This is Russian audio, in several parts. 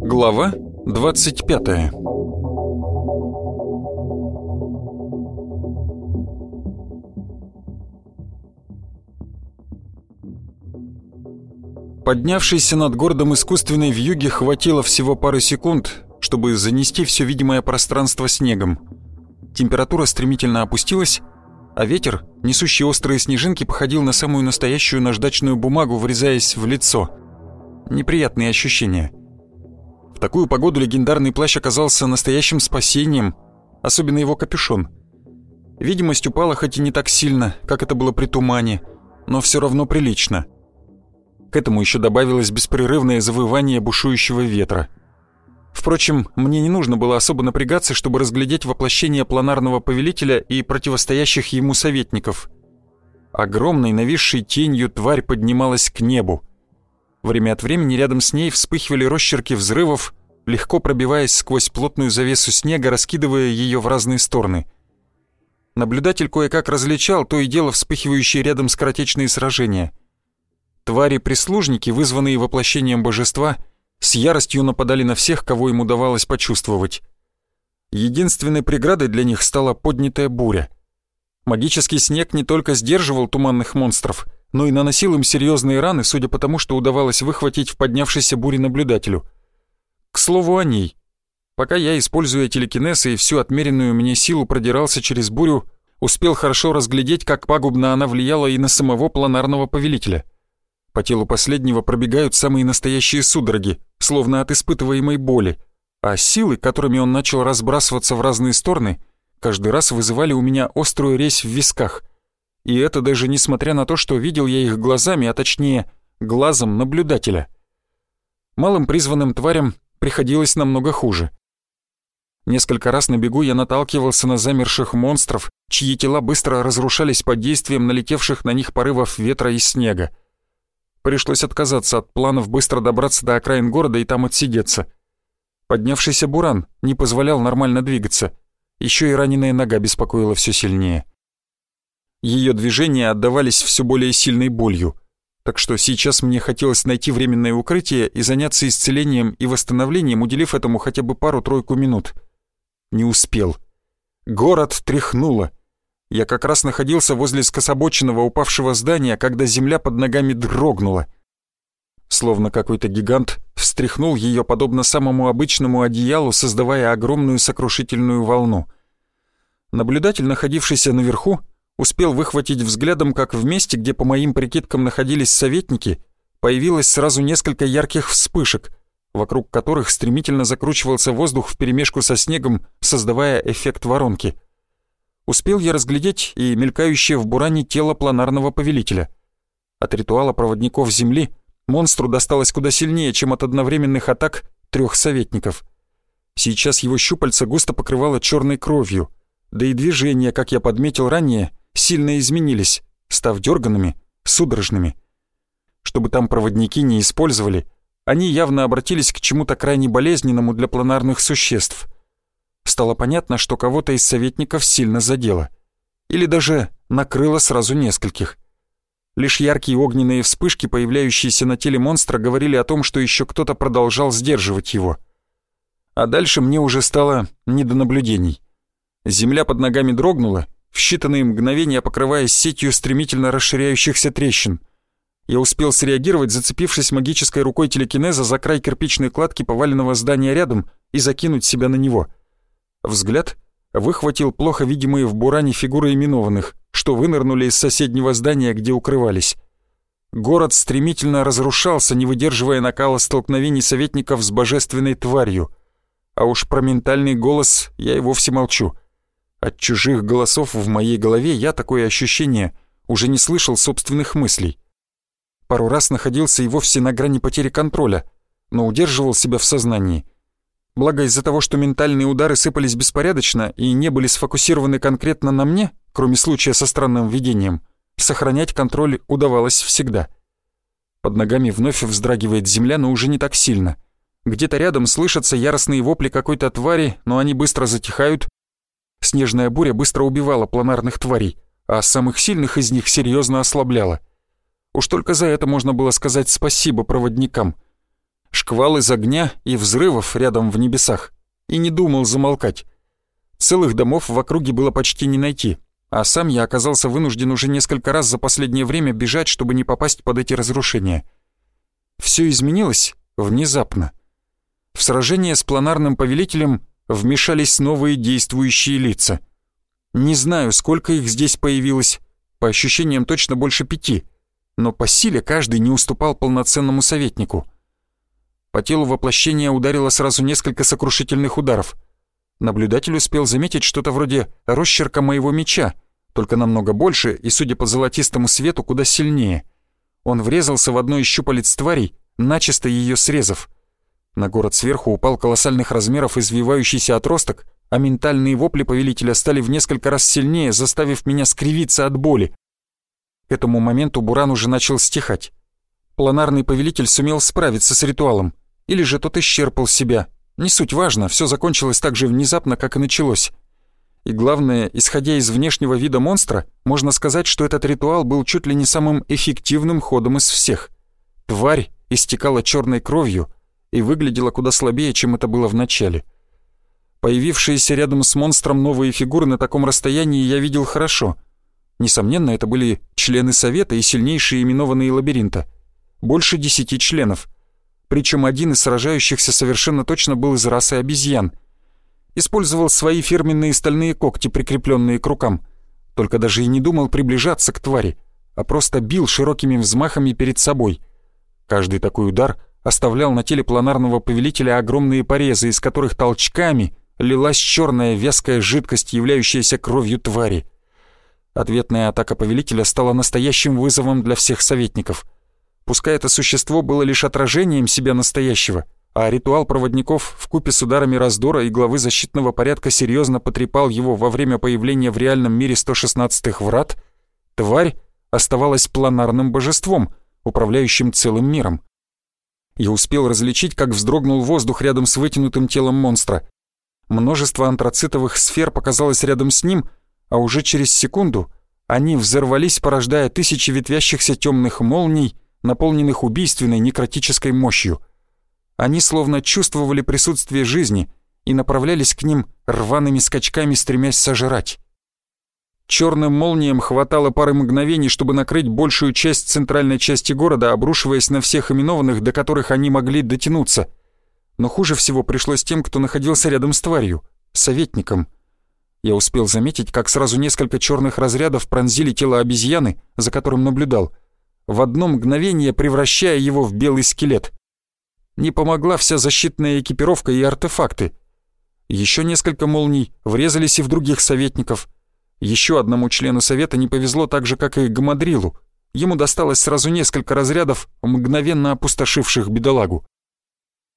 Глава 25 Поднявшейся над городом искусственной вьюги хватило всего пары секунд, чтобы занести все видимое пространство снегом. Температура стремительно опустилась, а ветер, несущий острые снежинки, походил на самую настоящую наждачную бумагу, врезаясь в лицо. Неприятные ощущения. В такую погоду легендарный плащ оказался настоящим спасением, особенно его капюшон. Видимость упала хоть и не так сильно, как это было при тумане, но все равно прилично. К этому еще добавилось беспрерывное завывание бушующего ветра — Впрочем, мне не нужно было особо напрягаться, чтобы разглядеть воплощение планарного повелителя и противостоящих ему советников. Огромной нависшей тенью тварь поднималась к небу. Время от времени рядом с ней вспыхивали росчерки взрывов, легко пробиваясь сквозь плотную завесу снега, раскидывая ее в разные стороны. Наблюдатель кое-как различал то и дело вспыхивающие рядом скоротечные сражения. Твари-прислужники, вызванные воплощением божества — с яростью нападали на всех, кого им удавалось почувствовать. Единственной преградой для них стала поднятая буря. Магический снег не только сдерживал туманных монстров, но и наносил им серьезные раны, судя по тому, что удавалось выхватить в поднявшейся буре наблюдателю. К слову о ней. Пока я, используя телекинез и всю отмеренную мне силу продирался через бурю, успел хорошо разглядеть, как пагубно она влияла и на самого планарного повелителя. По телу последнего пробегают самые настоящие судороги, словно от испытываемой боли, а силы, которыми он начал разбрасываться в разные стороны, каждый раз вызывали у меня острую резь в висках. И это даже несмотря на то, что видел я их глазами, а точнее, глазом наблюдателя. Малым призванным тварям приходилось намного хуже. Несколько раз на бегу я наталкивался на замерших монстров, чьи тела быстро разрушались под действием налетевших на них порывов ветра и снега. Пришлось отказаться от планов быстро добраться до окраин города и там отсидеться. Поднявшийся буран не позволял нормально двигаться. Еще и раненая нога беспокоила все сильнее. Ее движения отдавались все более сильной болью. Так что сейчас мне хотелось найти временное укрытие и заняться исцелением и восстановлением, уделив этому хотя бы пару-тройку минут. Не успел. Город тряхнуло. Я как раз находился возле скособоченного упавшего здания, когда земля под ногами дрогнула. Словно какой-то гигант встряхнул ее подобно самому обычному одеялу, создавая огромную сокрушительную волну. Наблюдатель, находившийся наверху, успел выхватить взглядом, как в месте, где по моим прикидкам находились советники, появилось сразу несколько ярких вспышек, вокруг которых стремительно закручивался воздух вперемешку со снегом, создавая эффект воронки — успел я разглядеть и мелькающее в буране тело планарного повелителя. От ритуала проводников Земли монстру досталось куда сильнее, чем от одновременных атак трех советников. Сейчас его щупальца густо покрывало черной кровью, да и движения, как я подметил ранее, сильно изменились, став дерганными, судорожными. Чтобы там проводники не использовали, они явно обратились к чему-то крайне болезненному для планарных существ — стало понятно, что кого-то из советников сильно задело. Или даже накрыло сразу нескольких. Лишь яркие огненные вспышки, появляющиеся на теле монстра, говорили о том, что еще кто-то продолжал сдерживать его. А дальше мне уже стало не до наблюдений. Земля под ногами дрогнула, в считанные мгновения покрываясь сетью стремительно расширяющихся трещин. Я успел среагировать, зацепившись магической рукой телекинеза за край кирпичной кладки поваленного здания рядом и закинуть себя на него — Взгляд выхватил плохо видимые в буране фигуры именованных, что вынырнули из соседнего здания, где укрывались. Город стремительно разрушался, не выдерживая накала столкновений советников с божественной тварью. А уж про ментальный голос я и вовсе молчу. От чужих голосов в моей голове я такое ощущение уже не слышал собственных мыслей. Пару раз находился и вовсе на грани потери контроля, но удерживал себя в сознании — Благо из-за того, что ментальные удары сыпались беспорядочно и не были сфокусированы конкретно на мне, кроме случая со странным видением, сохранять контроль удавалось всегда. Под ногами вновь вздрагивает земля, но уже не так сильно. Где-то рядом слышатся яростные вопли какой-то твари, но они быстро затихают. Снежная буря быстро убивала планарных тварей, а самых сильных из них серьезно ослабляла. Уж только за это можно было сказать спасибо проводникам. Шквал из огня и взрывов рядом в небесах. И не думал замолкать. Целых домов в округе было почти не найти, а сам я оказался вынужден уже несколько раз за последнее время бежать, чтобы не попасть под эти разрушения. Все изменилось внезапно. В сражение с планарным повелителем вмешались новые действующие лица. Не знаю, сколько их здесь появилось, по ощущениям точно больше пяти, но по силе каждый не уступал полноценному советнику. По телу воплощения ударило сразу несколько сокрушительных ударов. Наблюдатель успел заметить что-то вроде росчерка моего меча, только намного больше и, судя по золотистому свету, куда сильнее. Он врезался в одно из щупалец тварей, начисто ее срезав — на город сверху упал колоссальных размеров извивающийся отросток, а ментальные вопли повелителя стали в несколько раз сильнее, заставив меня скривиться от боли. К этому моменту буран уже начал стихать. Планарный повелитель сумел справиться с ритуалом, или же тот исчерпал себя. Не суть важно, все закончилось так же внезапно, как и началось. И главное, исходя из внешнего вида монстра, можно сказать, что этот ритуал был чуть ли не самым эффективным ходом из всех. Тварь истекала черной кровью, и выглядела куда слабее, чем это было в начале. Появившиеся рядом с монстром новые фигуры на таком расстоянии я видел хорошо. Несомненно, это были члены Совета и сильнейшие именованные лабиринта. Больше десяти членов. Причем один из сражающихся совершенно точно был из расы обезьян. Использовал свои фирменные стальные когти, прикрепленные к рукам. Только даже и не думал приближаться к твари, а просто бил широкими взмахами перед собой. Каждый такой удар — оставлял на теле планарного повелителя огромные порезы, из которых толчками лилась черная вязкая жидкость, являющаяся кровью твари. Ответная атака повелителя стала настоящим вызовом для всех советников. Пускай это существо было лишь отражением себя настоящего, а ритуал проводников в купе с ударами раздора и главы защитного порядка серьезно потрепал его во время появления в реальном мире 116-х врат, тварь оставалась планарным божеством, управляющим целым миром. Я успел различить, как вздрогнул воздух рядом с вытянутым телом монстра. Множество антрацитовых сфер показалось рядом с ним, а уже через секунду они взорвались, порождая тысячи ветвящихся темных молний, наполненных убийственной некротической мощью. Они словно чувствовали присутствие жизни и направлялись к ним рваными скачками, стремясь сожрать. Черным молниям хватало пары мгновений, чтобы накрыть большую часть центральной части города, обрушиваясь на всех именованных, до которых они могли дотянуться. Но хуже всего пришлось тем, кто находился рядом с тварью, советником. Я успел заметить, как сразу несколько черных разрядов пронзили тело обезьяны, за которым наблюдал, в одно мгновение превращая его в белый скелет. Не помогла вся защитная экипировка и артефакты. Еще несколько молний врезались и в других советников — еще одному члену совета не повезло так же, как и Гамадрилу. Ему досталось сразу несколько разрядов, мгновенно опустошивших бедолагу.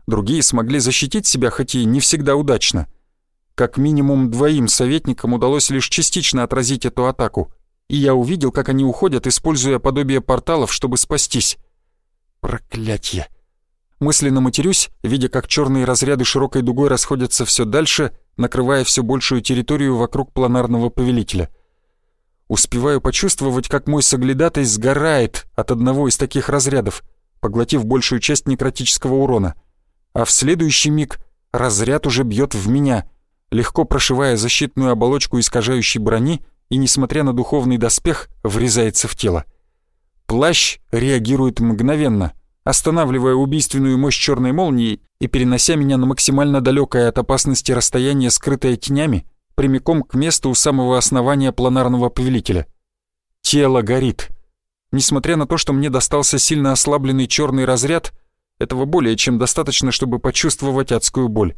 Другие смогли защитить себя, хоть и не всегда удачно. Как минимум двоим советникам удалось лишь частично отразить эту атаку, и я увидел, как они уходят, используя подобие порталов, чтобы спастись. Проклятье! Мысленно матерюсь, видя, как черные разряды широкой дугой расходятся все дальше, накрывая все большую территорию вокруг планарного повелителя. Успеваю почувствовать, как мой соглядатай сгорает от одного из таких разрядов, поглотив большую часть некротического урона. А в следующий миг разряд уже бьет в меня, легко прошивая защитную оболочку искажающей брони и, несмотря на духовный доспех, врезается в тело. Плащ реагирует мгновенно — останавливая убийственную мощь черной молнии и перенося меня на максимально далекое от опасности расстояние, скрытое тенями, прямиком к месту у самого основания планарного повелителя. Тело горит. Несмотря на то, что мне достался сильно ослабленный черный разряд, этого более чем достаточно, чтобы почувствовать адскую боль.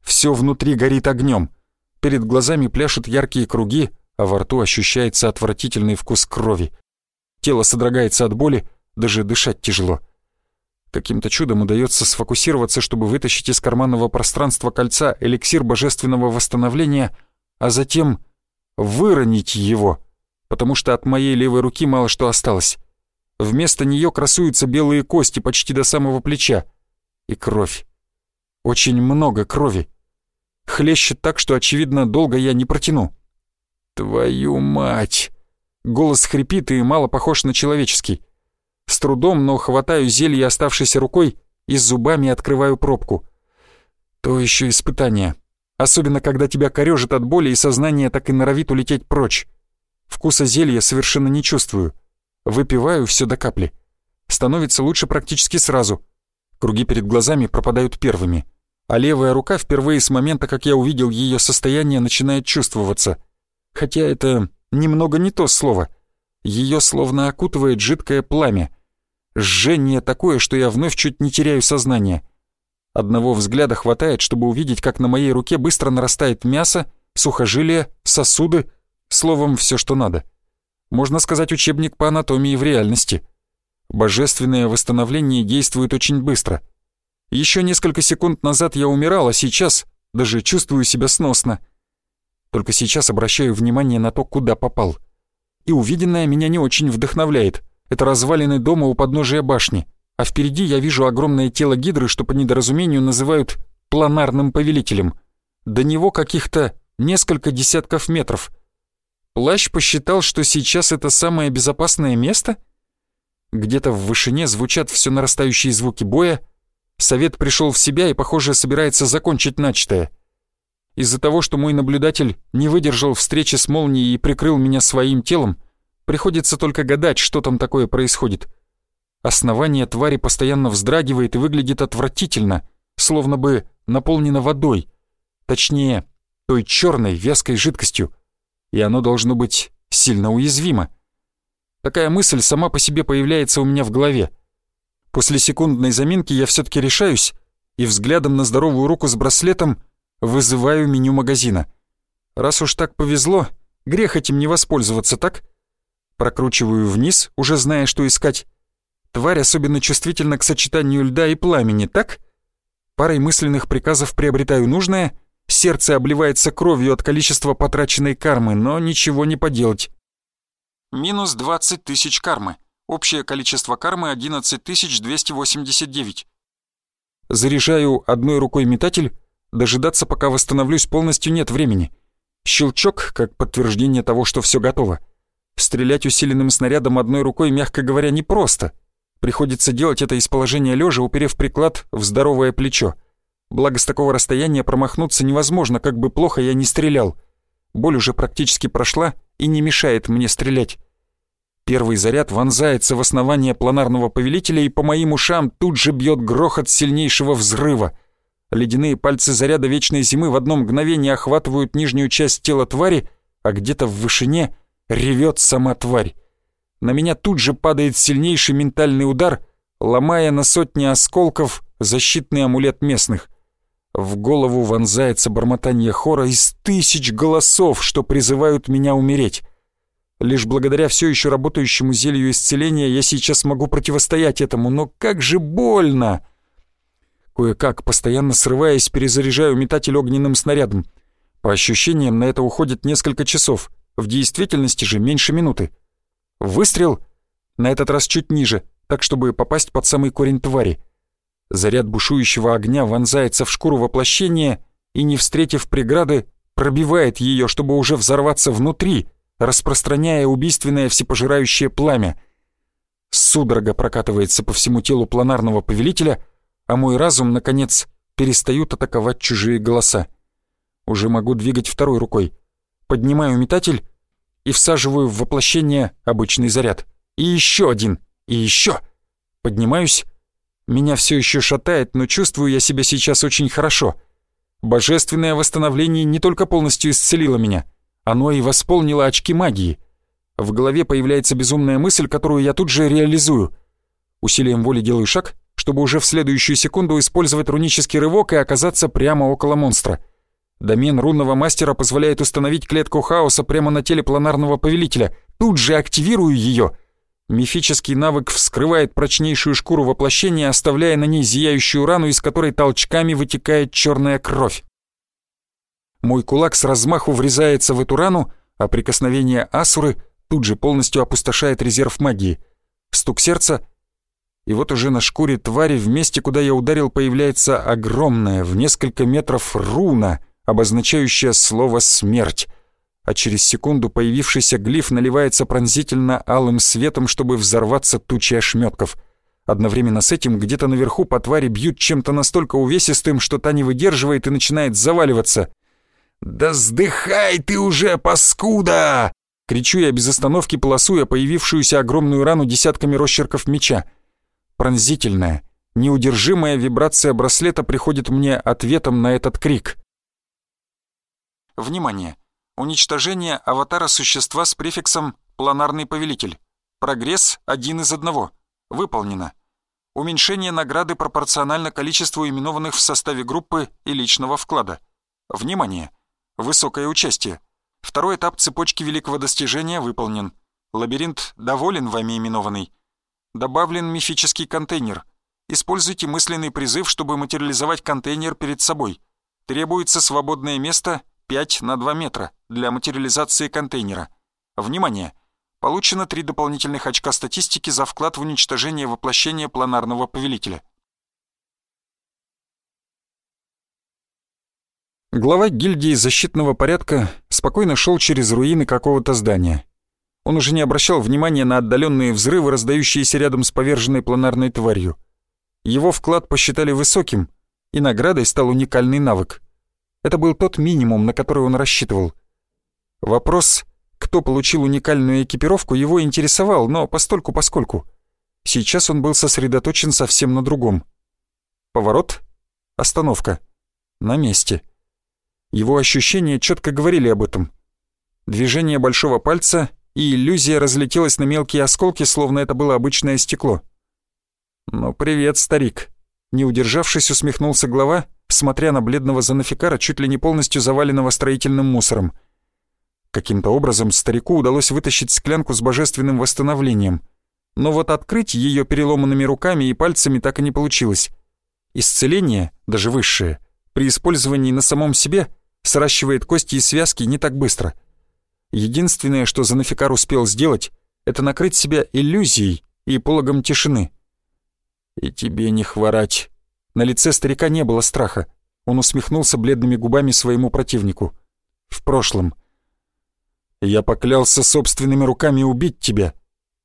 Все внутри горит огнем. Перед глазами пляшут яркие круги, а во рту ощущается отвратительный вкус крови. Тело содрогается от боли, даже дышать тяжело. Каким-то чудом удается сфокусироваться, чтобы вытащить из карманного пространства кольца эликсир божественного восстановления, а затем выронить его, потому что от моей левой руки мало что осталось. Вместо нее красуются белые кости почти до самого плеча и кровь. Очень много крови. Хлещет так, что, очевидно, долго я не протяну. «Твою мать!» Голос хрипит и мало похож на человеческий. С трудом, но хватаю зелье оставшейся рукой и зубами открываю пробку. То еще испытание. Особенно, когда тебя корежит от боли и сознание так и норовит улететь прочь. Вкуса зелья совершенно не чувствую. Выпиваю все до капли. Становится лучше практически сразу. Круги перед глазами пропадают первыми. А левая рука впервые с момента, как я увидел ее состояние, начинает чувствоваться. Хотя это немного не то слово. Ее словно окутывает жидкое пламя. Жжение такое, что я вновь чуть не теряю сознание. Одного взгляда хватает, чтобы увидеть, как на моей руке быстро нарастает мясо, сухожилия, сосуды, словом, все, что надо. Можно сказать, учебник по анатомии в реальности. Божественное восстановление действует очень быстро. Еще несколько секунд назад я умирал, а сейчас даже чувствую себя сносно. Только сейчас обращаю внимание на то, куда попал. И увиденное меня не очень вдохновляет. Это развалины дома у подножия башни, а впереди я вижу огромное тело гидры, что по недоразумению называют планарным повелителем. До него каких-то несколько десятков метров. Плащ посчитал, что сейчас это самое безопасное место? Где-то в вышине звучат все нарастающие звуки боя. Совет пришел в себя и, похоже, собирается закончить начатое. Из-за того, что мой наблюдатель не выдержал встречи с молнией и прикрыл меня своим телом, приходится только гадать, что там такое происходит. Основание твари постоянно вздрагивает и выглядит отвратительно, словно бы наполнено водой. Точнее, той черной вязкой жидкостью. И оно должно быть сильно уязвимо. Такая мысль сама по себе появляется у меня в голове. После секундной заминки я все-таки решаюсь и взглядом на здоровую руку с браслетом Вызываю меню магазина. Раз уж так повезло, грех этим не воспользоваться, так? Прокручиваю вниз, уже зная, что искать. Тварь особенно чувствительна к сочетанию льда и пламени, так? Парой мысленных приказов приобретаю нужное, сердце обливается кровью от количества потраченной кармы, но ничего не поделать. Минус 20 тысяч кармы. Общее количество кармы 11 289. Заряжаю одной рукой метатель, Дожидаться, пока восстановлюсь полностью, нет времени. Щелчок, как подтверждение того, что все готово. Стрелять усиленным снарядом одной рукой, мягко говоря, непросто. Приходится делать это из положения лежа, уперев приклад в здоровое плечо. Благо, с такого расстояния промахнуться невозможно, как бы плохо я не стрелял. Боль уже практически прошла и не мешает мне стрелять. Первый заряд вонзается в основание планарного повелителя, и по моим ушам тут же бьет грохот сильнейшего взрыва — Ледяные пальцы заряда вечной зимы в одно мгновение охватывают нижнюю часть тела твари, а где-то в вышине ревет сама тварь. На меня тут же падает сильнейший ментальный удар, ломая на сотни осколков защитный амулет местных. В голову вонзается бормотание хора из тысяч голосов, что призывают меня умереть. Лишь благодаря все еще работающему зелью исцеления я сейчас могу противостоять этому, но как же больно! Кое-как, постоянно срываясь, перезаряжаю метатель огненным снарядом. По ощущениям, на это уходит несколько часов, в действительности же меньше минуты. Выстрел, на этот раз чуть ниже, так чтобы попасть под самый корень твари. Заряд бушующего огня вонзается в шкуру воплощения и, не встретив преграды, пробивает ее, чтобы уже взорваться внутри, распространяя убийственное всепожирающее пламя. Судорога прокатывается по всему телу планарного повелителя — а мой разум, наконец, перестают атаковать чужие голоса. Уже могу двигать второй рукой. Поднимаю метатель и всаживаю в воплощение обычный заряд. И еще один, и еще. Поднимаюсь. Меня все еще шатает, но чувствую я себя сейчас очень хорошо. Божественное восстановление не только полностью исцелило меня, оно и восполнило очки магии. В голове появляется безумная мысль, которую я тут же реализую. Усилием воли делаю шаг — чтобы уже в следующую секунду использовать рунический рывок и оказаться прямо около монстра. Домен рунного мастера позволяет установить клетку хаоса прямо на теле планарного повелителя. Тут же активирую ее. Мифический навык вскрывает прочнейшую шкуру воплощения, оставляя на ней зияющую рану, из которой толчками вытекает черная кровь. Мой кулак с размаху врезается в эту рану, а прикосновение асуры тут же полностью опустошает резерв магии. Стук сердца, И вот уже на шкуре твари в месте, куда я ударил, появляется огромная, в несколько метров руна, обозначающая слово «смерть». А через секунду появившийся глиф наливается пронзительно алым светом, чтобы взорваться тучей ошметков. Одновременно с этим где-то наверху по твари бьют чем-то настолько увесистым, что та не выдерживает и начинает заваливаться. «Да сдыхай ты уже, паскуда!» Кричу я без остановки, полосуя появившуюся огромную рану десятками росчерков меча. Пронзительная, неудержимая вибрация браслета приходит мне ответом на этот крик. Внимание! Уничтожение аватара существа с префиксом «Планарный повелитель». Прогресс один из одного. Выполнено. Уменьшение награды пропорционально количеству именованных в составе группы и личного вклада. Внимание! Высокое участие. Второй этап цепочки великого достижения выполнен. Лабиринт доволен вами именованный. Добавлен мифический контейнер. Используйте мысленный призыв, чтобы материализовать контейнер перед собой. Требуется свободное место 5 на 2 метра для материализации контейнера. Внимание! Получено 3 дополнительных очка статистики за вклад в уничтожение воплощения планарного повелителя. Глава гильдии защитного порядка спокойно шел через руины какого-то здания. Он уже не обращал внимания на отдаленные взрывы, раздающиеся рядом с поверженной планарной тварью. Его вклад посчитали высоким, и наградой стал уникальный навык. Это был тот минимум, на который он рассчитывал. Вопрос, кто получил уникальную экипировку, его интересовал, но постольку-поскольку. Сейчас он был сосредоточен совсем на другом. Поворот, остановка, на месте — его ощущения четко говорили об этом. Движение большого пальца, и иллюзия разлетелась на мелкие осколки, словно это было обычное стекло. «Ну, привет, старик!» Не удержавшись, усмехнулся глава, смотря на бледного занафикара, чуть ли не полностью заваленного строительным мусором. Каким-то образом старику удалось вытащить склянку с божественным восстановлением. Но вот открыть ее переломанными руками и пальцами так и не получилось. Исцеление, даже высшее, при использовании на самом себе сращивает кости и связки не так быстро. Единственное, что Занафикар успел сделать, это накрыть себя иллюзией и пологом тишины. «И тебе не хворать». На лице старика не было страха. Он усмехнулся бледными губами своему противнику. «В прошлом. Я поклялся собственными руками убить тебя.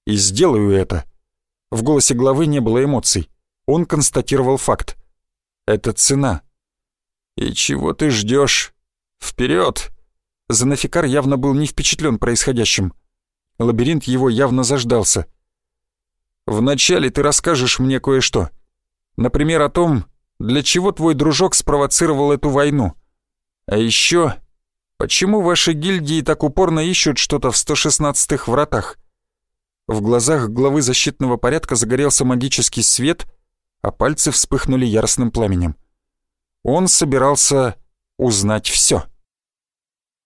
И сделаю это». В голосе главы не было эмоций. Он констатировал факт. «Это цена». «И чего ты ждешь? Вперед! Занафикар явно был не впечатлен происходящим. Лабиринт его явно заждался. «Вначале ты расскажешь мне кое-что. Например, о том, для чего твой дружок спровоцировал эту войну. А еще, почему ваши гильдии так упорно ищут что-то в 116-х вратах?» В глазах главы защитного порядка загорелся магический свет, а пальцы вспыхнули яростным пламенем. Он собирался узнать все.